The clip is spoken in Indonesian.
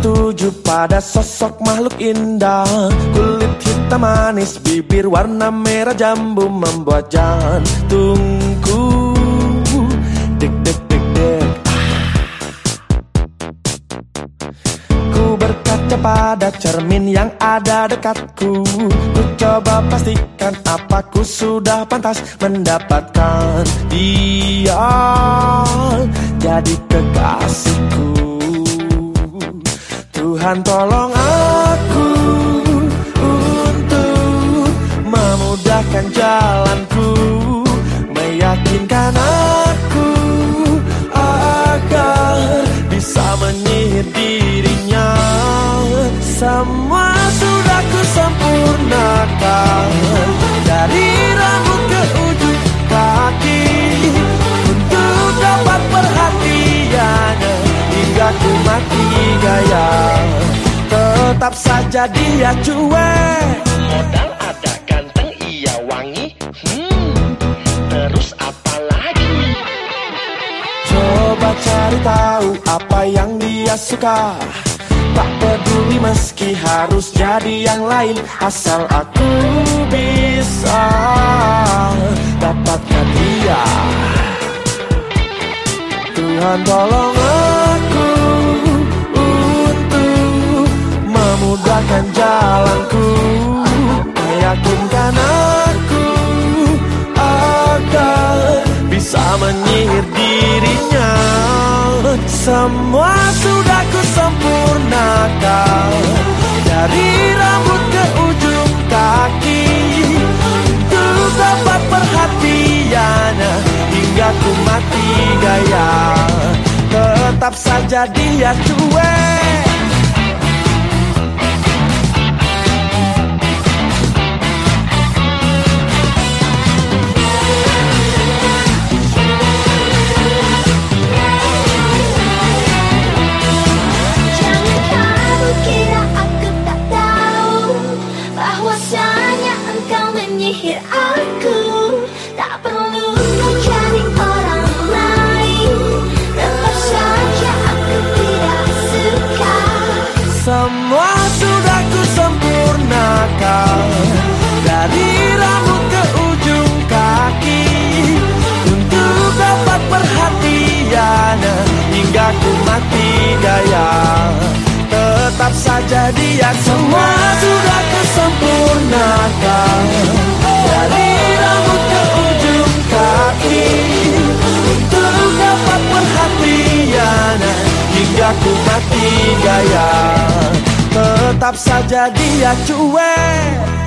tertuju pada sosok makhluk indah. Kulit hitam manis, bibir warna merah jambu Membuat jantungku. Deg deg deg deg Ku berkaca pada cermin yang ada dekatku. Ku coba pastikan apa ku sudah pantas mendapatkan dia. Jadi kekasihku Tuhan tolong aku untuk memudahkan jalanku Tetap saja dia cuek. Modal ada ganteng iya wangi. Hmm Terus apa lagi? Coba cari tahu apa yang dia suka. Tak peduli meski harus jadi yang lain Asal aku bisa dapatkan dia. Tuhan tolong Semua sudah ku sempurnakan Dari rambut ke ujung kaki Untuk dapat perhatiannya Hingga ku mati gaya. Tetap saja dia cuek Semua sudah sempurnakan Dari Tetap saja dia cuek